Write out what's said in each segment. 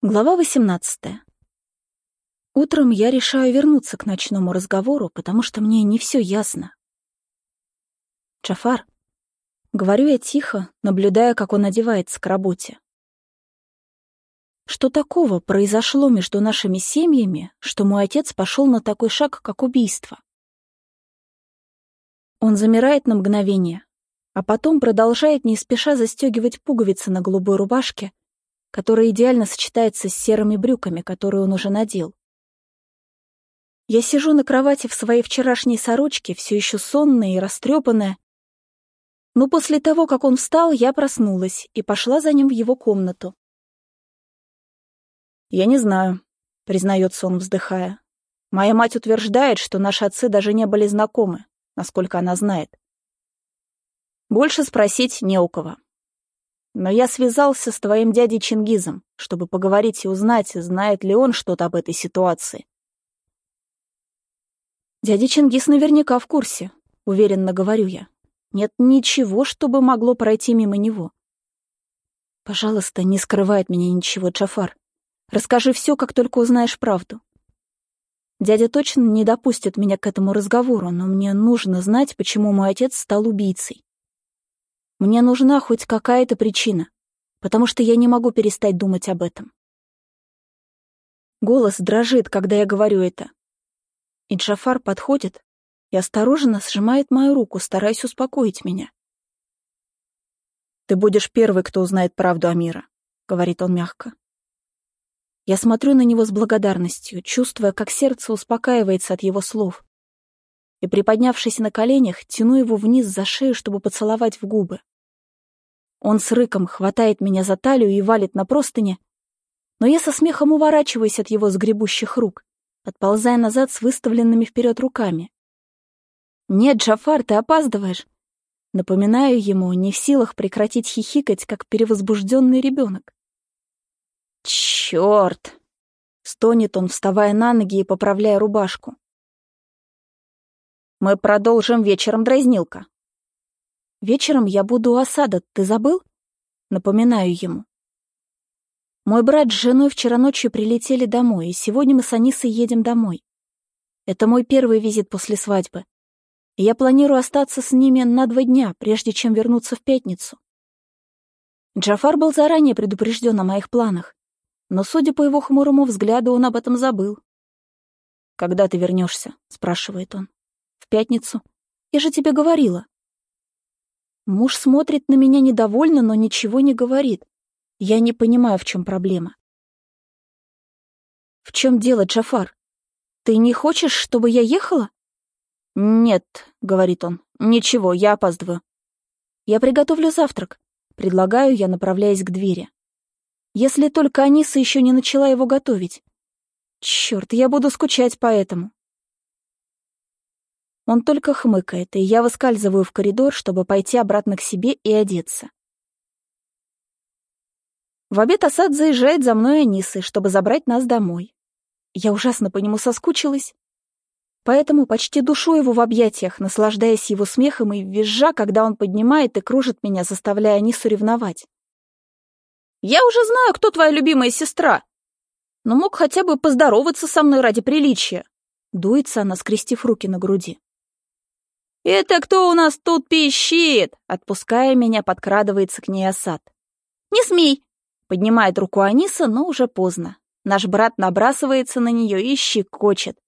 Глава 18. Утром я решаю вернуться к ночному разговору, потому что мне не все ясно. Джафар. Говорю я тихо, наблюдая, как он одевается к работе. Что такого произошло между нашими семьями, что мой отец пошел на такой шаг, как убийство? Он замирает на мгновение, а потом продолжает не спеша застегивать пуговицы на голубой рубашке, которая идеально сочетается с серыми брюками, которые он уже надел. Я сижу на кровати в своей вчерашней сорочке, все еще сонная и растрепанная. Но после того, как он встал, я проснулась и пошла за ним в его комнату. «Я не знаю», — признается он, вздыхая. «Моя мать утверждает, что наши отцы даже не были знакомы, насколько она знает. Больше спросить не у кого. Но я связался с твоим дядей Чингизом, чтобы поговорить и узнать, знает ли он что-то об этой ситуации. Дядя Чингис наверняка в курсе, уверенно говорю я. Нет ничего, чтобы могло пройти мимо него. Пожалуйста, не скрывай от меня ничего, Джафар. Расскажи все, как только узнаешь правду. Дядя точно не допустит меня к этому разговору, но мне нужно знать, почему мой отец стал убийцей. Мне нужна хоть какая-то причина, потому что я не могу перестать думать об этом. Голос дрожит, когда я говорю это. И Джафар подходит и осторожно сжимает мою руку, стараясь успокоить меня. «Ты будешь первый, кто узнает правду Амира», — говорит он мягко. Я смотрю на него с благодарностью, чувствуя, как сердце успокаивается от его слов. И, приподнявшись на коленях, тяну его вниз за шею, чтобы поцеловать в губы. Он с рыком хватает меня за талию и валит на простыни, но я со смехом уворачиваюсь от его сгребущих рук, отползая назад с выставленными вперед руками. «Нет, Джафар, ты опаздываешь!» Напоминаю ему, не в силах прекратить хихикать, как перевозбужденный ребенок. «Черт!» — стонет он, вставая на ноги и поправляя рубашку. «Мы продолжим вечером, дразнилка», Вечером я буду у осада, ты забыл? Напоминаю ему. Мой брат с женой вчера ночью прилетели домой, и сегодня мы с Анисой едем домой. Это мой первый визит после свадьбы. И я планирую остаться с ними на два дня, прежде чем вернуться в пятницу. Джафар был заранее предупрежден о моих планах, но, судя по его хмурому взгляду, он об этом забыл. «Когда ты вернешься?» — спрашивает он. «В пятницу. Я же тебе говорила. Муж смотрит на меня недовольно, но ничего не говорит. Я не понимаю, в чем проблема. «В чем дело, Джафар? Ты не хочешь, чтобы я ехала?» «Нет», — говорит он, — «ничего, я опаздываю». «Я приготовлю завтрак», — предлагаю я, направляясь к двери. «Если только Аниса еще не начала его готовить. Черт, я буду скучать по этому». Он только хмыкает, и я выскальзываю в коридор, чтобы пойти обратно к себе и одеться. В обед Асад заезжает за мной Анисы, чтобы забрать нас домой. Я ужасно по нему соскучилась. Поэтому почти душу его в объятиях, наслаждаясь его смехом и визжа, когда он поднимает и кружит меня, заставляя Анису ревновать. «Я уже знаю, кто твоя любимая сестра. Но мог хотя бы поздороваться со мной ради приличия». Дуется она, скрестив руки на груди. «Это кто у нас тут пищит?» Отпуская меня, подкрадывается к ней Асад. «Не смей!» Поднимает руку Аниса, но уже поздно. Наш брат набрасывается на нее и щекочет,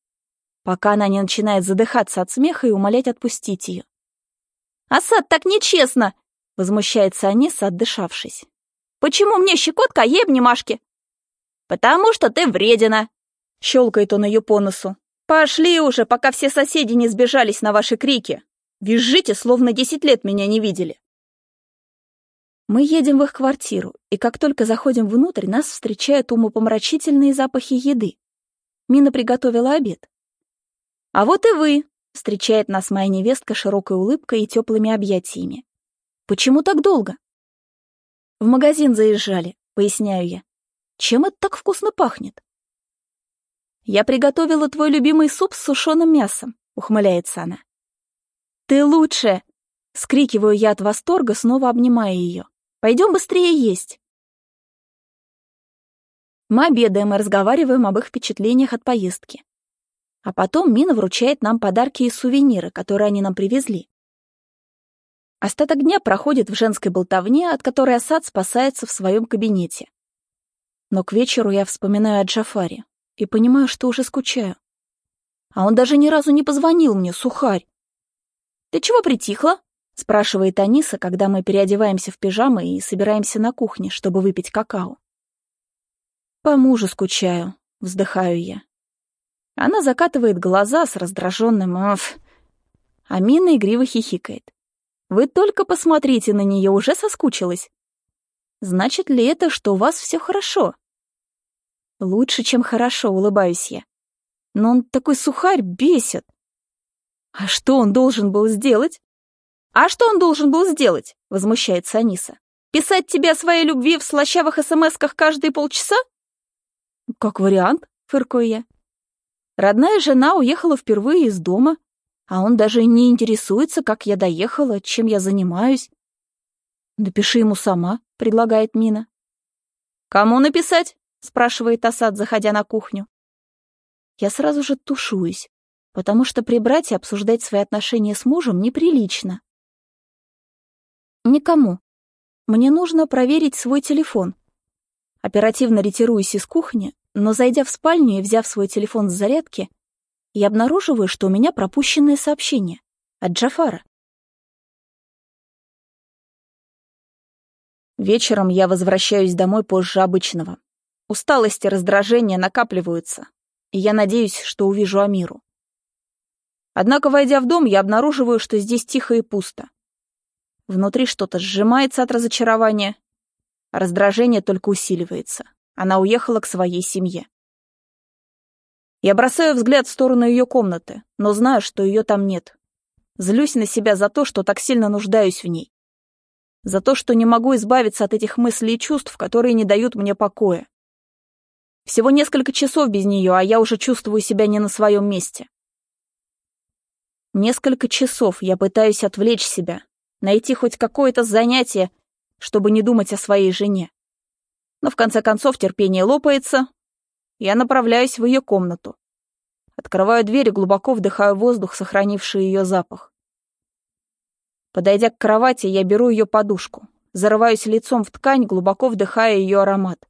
пока она не начинает задыхаться от смеха и умолять отпустить ее. «Асад, так нечестно!» — возмущается Аниса, отдышавшись. «Почему мне щекотка, а ей обнимашки?» «Потому что ты вредина!» — щелкает он ее по носу. «Пошли уже, пока все соседи не сбежались на ваши крики!» Визжите, словно десять лет меня не видели. Мы едем в их квартиру, и как только заходим внутрь, нас встречают умопомрачительные запахи еды. Мина приготовила обед. «А вот и вы!» — встречает нас моя невестка широкой улыбкой и теплыми объятиями. «Почему так долго?» «В магазин заезжали», — поясняю я. «Чем это так вкусно пахнет?» «Я приготовила твой любимый суп с сушеным мясом», — ухмыляется она. «Ты лучше!» — скрикиваю я от восторга, снова обнимая ее. «Пойдем быстрее есть!» Мы обедаем и разговариваем об их впечатлениях от поездки. А потом Мина вручает нам подарки и сувениры, которые они нам привезли. Остаток дня проходит в женской болтовне, от которой Асад спасается в своем кабинете. Но к вечеру я вспоминаю о Джафаре и понимаю, что уже скучаю. А он даже ни разу не позвонил мне, сухарь. «Ты чего притихла?» — спрашивает Аниса, когда мы переодеваемся в пижамы и собираемся на кухне, чтобы выпить какао. «По мужу скучаю», — вздыхаю я. Она закатывает глаза с раздраженным «Оф». А Мина игриво хихикает. «Вы только посмотрите на нее, уже соскучилась. Значит ли это, что у вас все хорошо?» «Лучше, чем хорошо», — улыбаюсь я. «Но он такой сухарь бесит». «А что он должен был сделать?» «А что он должен был сделать?» — возмущается Аниса. «Писать тебе о своей любви в слащавых смс-ках каждые полчаса?» «Как вариант», — фыркаю я. Родная жена уехала впервые из дома, а он даже не интересуется, как я доехала, чем я занимаюсь. «Напиши ему сама», — предлагает Мина. «Кому написать?» — спрашивает Асад, заходя на кухню. Я сразу же тушуюсь, потому что прибрать и обсуждать свои отношения с мужем неприлично. Никому. Мне нужно проверить свой телефон. Оперативно ретируюсь из кухни, но зайдя в спальню и взяв свой телефон с зарядки, я обнаруживаю, что у меня пропущенное сообщение от Джафара. Вечером я возвращаюсь домой позже обычного. Усталость и раздражение накапливаются, и я надеюсь, что увижу Амиру. Однако, войдя в дом, я обнаруживаю, что здесь тихо и пусто. Внутри что-то сжимается от разочарования, раздражение только усиливается. Она уехала к своей семье. Я бросаю взгляд в сторону ее комнаты, но знаю, что ее там нет. Злюсь на себя за то, что так сильно нуждаюсь в ней. За то, что не могу избавиться от этих мыслей и чувств, которые не дают мне покоя. Всего несколько часов без нее, а я уже чувствую себя не на своем месте. Несколько часов я пытаюсь отвлечь себя, найти хоть какое-то занятие, чтобы не думать о своей жене. Но в конце концов терпение лопается. Я направляюсь в ее комнату. Открываю дверь и глубоко вдыхаю воздух, сохранивший ее запах. Подойдя к кровати, я беру ее подушку, зарываюсь лицом в ткань, глубоко вдыхая ее аромат.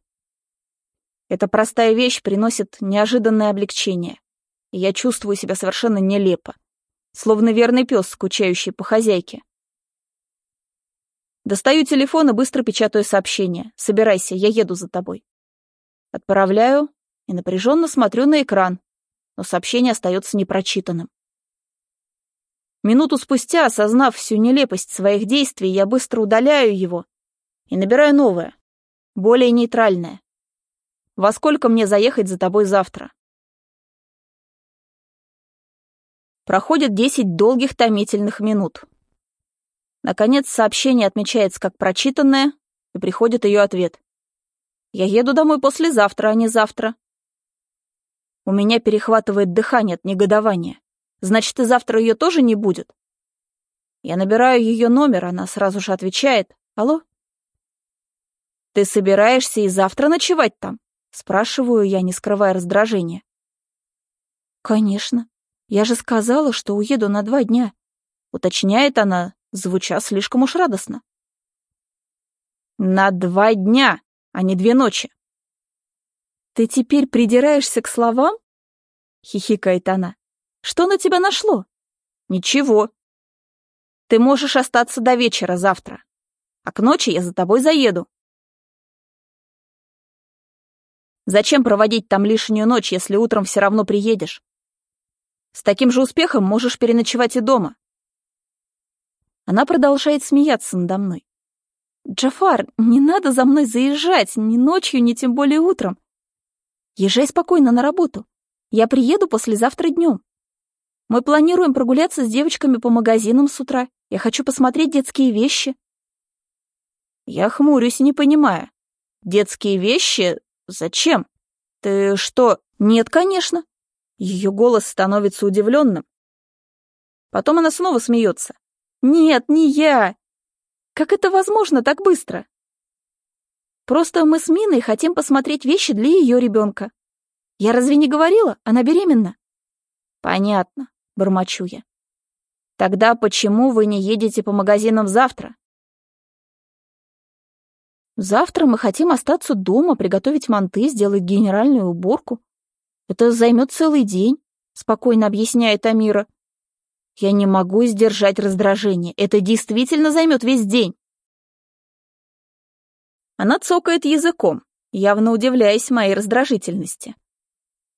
Эта простая вещь приносит неожиданное облегчение, и я чувствую себя совершенно нелепо, словно верный пес, скучающий по хозяйке. Достаю телефон и быстро печатаю сообщение. «Собирайся, я еду за тобой». Отправляю и напряженно смотрю на экран, но сообщение остается непрочитанным. Минуту спустя, осознав всю нелепость своих действий, я быстро удаляю его и набираю новое, более нейтральное. «Во сколько мне заехать за тобой завтра?» Проходит десять долгих томительных минут. Наконец сообщение отмечается как прочитанное, и приходит ее ответ. «Я еду домой послезавтра, а не завтра». У меня перехватывает дыхание от негодования. Значит, и завтра ее тоже не будет? Я набираю ее номер, она сразу же отвечает. «Алло?» «Ты собираешься и завтра ночевать там?» Спрашиваю я, не скрывая раздражения. «Конечно. Я же сказала, что уеду на два дня», — уточняет она, звуча слишком уж радостно. «На два дня, а не две ночи». «Ты теперь придираешься к словам?» — хихикает она. «Что на тебя нашло?» «Ничего. Ты можешь остаться до вечера завтра, а к ночи я за тобой заеду». «Зачем проводить там лишнюю ночь, если утром все равно приедешь? С таким же успехом можешь переночевать и дома. Она продолжает смеяться надо мной. «Джафар, не надо за мной заезжать, ни ночью, ни тем более утром. Езжай спокойно на работу. Я приеду послезавтра днем. Мы планируем прогуляться с девочками по магазинам с утра. Я хочу посмотреть детские вещи». Я хмурюсь, не понимая. «Детские вещи? Зачем? Ты что?» «Нет, конечно». Ее голос становится удивленным. Потом она снова смеется. «Нет, не я! Как это возможно так быстро?» Просто мы с Миной хотим посмотреть вещи для ее ребенка. Я разве не говорила? Она беременна. Понятно, бормочу я. Тогда почему вы не едете по магазинам завтра? Завтра мы хотим остаться дома, приготовить манты, сделать генеральную уборку. Это займет целый день, спокойно объясняет Амира. Я не могу сдержать раздражение. Это действительно займет весь день. Она цокает языком, явно удивляясь моей раздражительности.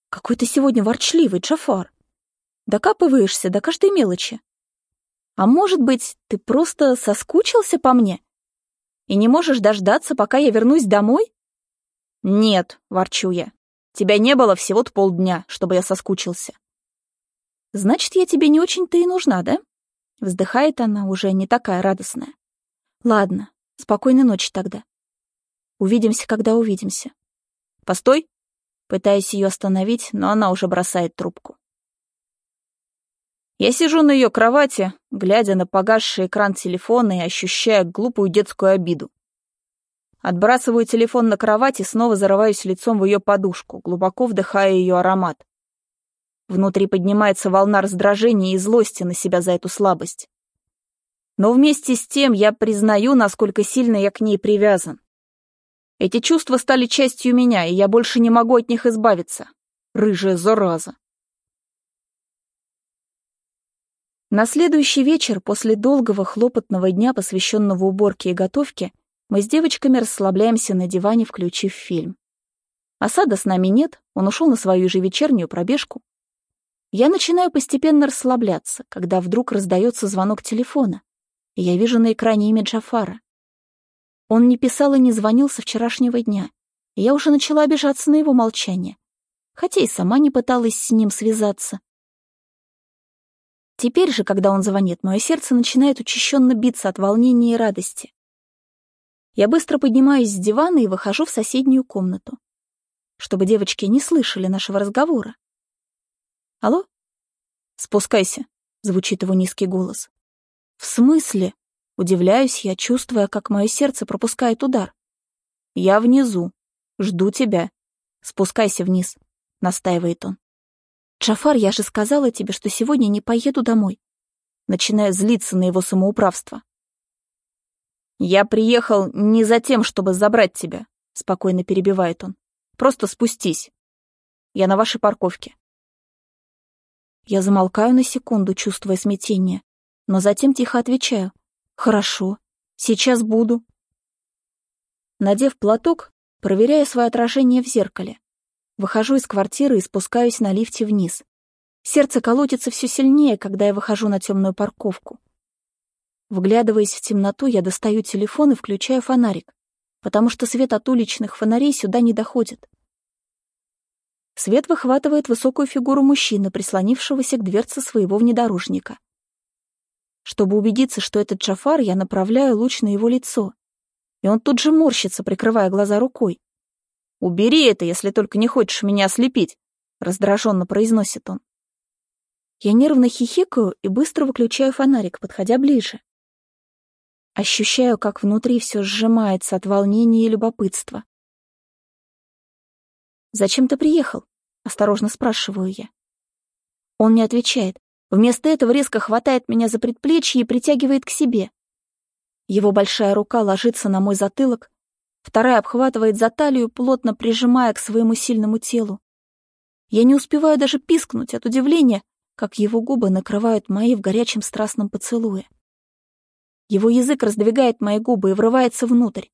Какой ты сегодня ворчливый, Джафар. Докапываешься до каждой мелочи. А может быть, ты просто соскучился по мне? И не можешь дождаться, пока я вернусь домой? Нет, ворчу я. Тебя не было всего-то полдня, чтобы я соскучился. Значит, я тебе не очень-то и нужна, да? Вздыхает она, уже не такая радостная. Ладно, спокойной ночи тогда. Увидимся, когда увидимся. Постой! Пытаюсь ее остановить, но она уже бросает трубку. Я сижу на ее кровати, глядя на погасший экран телефона и ощущая глупую детскую обиду. Отбрасываю телефон на кровать и снова зарываюсь лицом в ее подушку, глубоко вдыхая ее аромат. Внутри поднимается волна раздражения и злости на себя за эту слабость. Но вместе с тем я признаю, насколько сильно я к ней привязан. Эти чувства стали частью меня, и я больше не могу от них избавиться. Рыжая зараза. На следующий вечер, после долгого хлопотного дня, посвященного уборке и готовке, мы с девочками расслабляемся на диване, включив фильм. Осада с нами нет, он ушел на свою ежевечернюю пробежку. Я начинаю постепенно расслабляться, когда вдруг раздается звонок телефона, и я вижу на экране имя Джафара. Он не писал и не звонил со вчерашнего дня, и я уже начала обижаться на его молчание, хотя и сама не пыталась с ним связаться. Теперь же, когда он звонит, мое сердце начинает учащенно биться от волнения и радости. Я быстро поднимаюсь с дивана и выхожу в соседнюю комнату, чтобы девочки не слышали нашего разговора. «Алло?» «Спускайся», — звучит его низкий голос. «В смысле?» — удивляюсь я, чувствуя, как мое сердце пропускает удар. «Я внизу. Жду тебя. Спускайся вниз», — настаивает он. «Джафар, я же сказала тебе, что сегодня не поеду домой». Начинаю злиться на его самоуправство. «Я приехал не за тем, чтобы забрать тебя», — спокойно перебивает он. «Просто спустись. Я на вашей парковке». Я замолкаю на секунду, чувствуя смятение, но затем тихо отвечаю. «Хорошо, сейчас буду». Надев платок, проверяю свое отражение в зеркале. Выхожу из квартиры и спускаюсь на лифте вниз. Сердце колотится все сильнее, когда я выхожу на темную парковку. Вглядываясь в темноту, я достаю телефон и включаю фонарик, потому что свет от уличных фонарей сюда не доходит. Свет выхватывает высокую фигуру мужчины, прислонившегося к дверце своего внедорожника. Чтобы убедиться, что это Джафар, я направляю луч на его лицо, и он тут же морщится, прикрывая глаза рукой. «Убери это, если только не хочешь меня ослепить», — раздраженно произносит он. Я нервно хихикаю и быстро выключаю фонарик, подходя ближе. Ощущаю, как внутри все сжимается от волнения и любопытства. «Зачем ты приехал?» — осторожно спрашиваю я. Он не отвечает. Вместо этого резко хватает меня за предплечье и притягивает к себе. Его большая рука ложится на мой затылок, Вторая обхватывает за талию, плотно прижимая к своему сильному телу. Я не успеваю даже пискнуть от удивления, как его губы накрывают мои в горячем страстном поцелуе. Его язык раздвигает мои губы и врывается внутрь.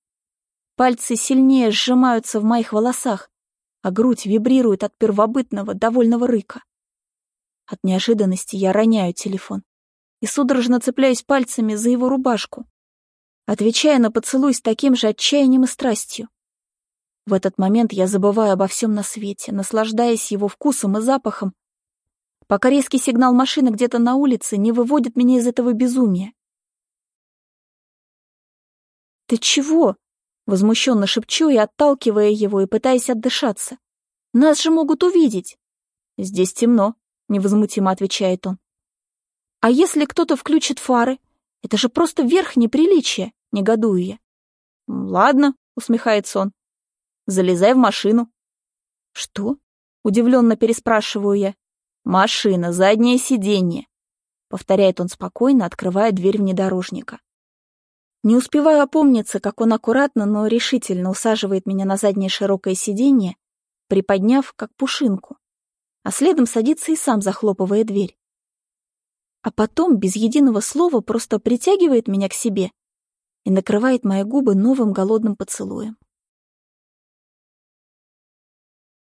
Пальцы сильнее сжимаются в моих волосах, а грудь вибрирует от первобытного, довольного рыка. От неожиданности я роняю телефон и судорожно цепляюсь пальцами за его рубашку отвечая на поцелуй с таким же отчаянием и страстью. В этот момент я забываю обо всем на свете, наслаждаясь его вкусом и запахом, пока резкий сигнал машины где-то на улице не выводит меня из этого безумия. «Ты чего?» — возмущенно шепчу я, отталкивая его и пытаясь отдышаться. «Нас же могут увидеть!» «Здесь темно», — невозмутимо отвечает он. «А если кто-то включит фары? Это же просто верх неприличия!» негодую я. «Ладно», — усмехается он. Залезай в машину. Что? Удивленно переспрашиваю я. Машина, заднее сиденье. Повторяет он спокойно, открывая дверь внедорожника. Не успеваю опомниться, как он аккуратно, но решительно усаживает меня на заднее широкое сиденье, приподняв, как пушинку, а следом садится и сам, захлопывая дверь. А потом, без единого слова, просто притягивает меня к себе и накрывает мои губы новым голодным поцелуем.